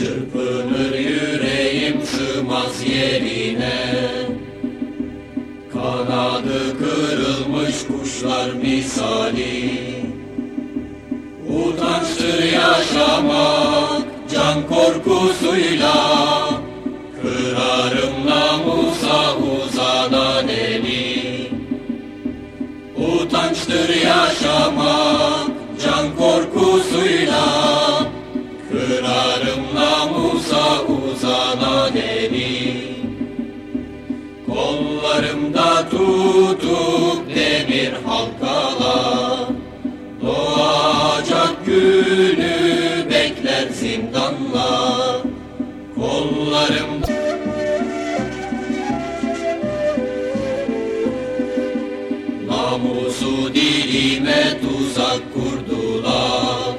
Sığınır yüreğim sığmaz yerine. Kanadı kırılmış kuşlar misali Kollarımda tutup demir halkalar Doğacak günü bekler zindanla. Kollarım Namusu dilime tuzak kurdular.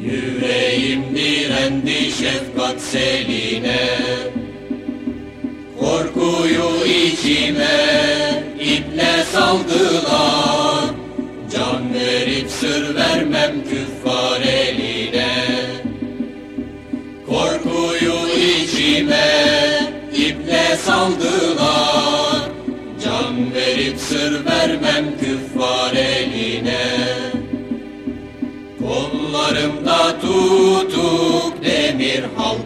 Yüreğim direndi şefkat seline içime iple saldılar. Can verip sır vermem küffar eline. Korkuyu içime iple saldılar. Can verip sır vermem küffar eline. Kollarımda tutuk demir halkalar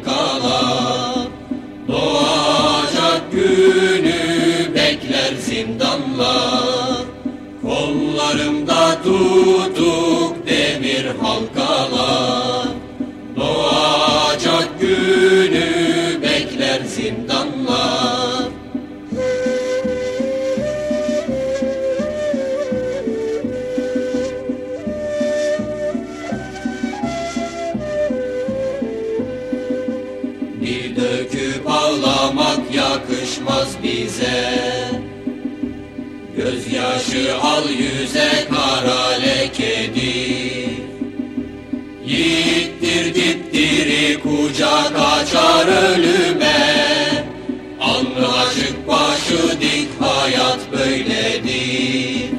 zindanlar Kollarımda tutuk demir halkalar. Doğacak günü bekler zindanlar. Bir döküp ağlamak yakışmaz bize Gözyaşı al yüze kara lekedir Yiğittir dipdiri kucak açar ölüme. Alnı açık başı dik hayat böyledir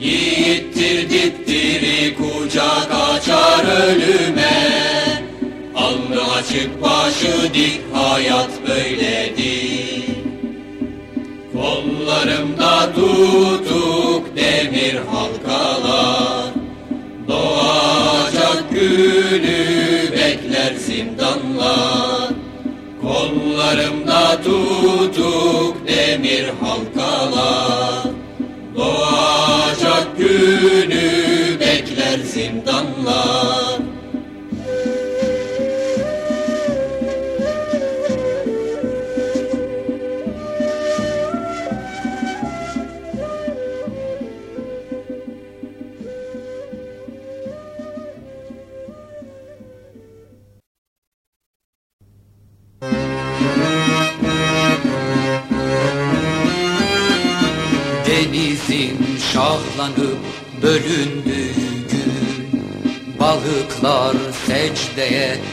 Yiğittir dipdiri kucak açar ölüme. Alnı açık başı dik hayat böyledir Kollarımda tutuk demir halkalar. Doğacak günü bekler zindanlar. Kollarımda tutuk demir halkalar. Doğacak günü bekler zindanlar Denizin şahlanıp bölündüğü gün Balıklar secdeye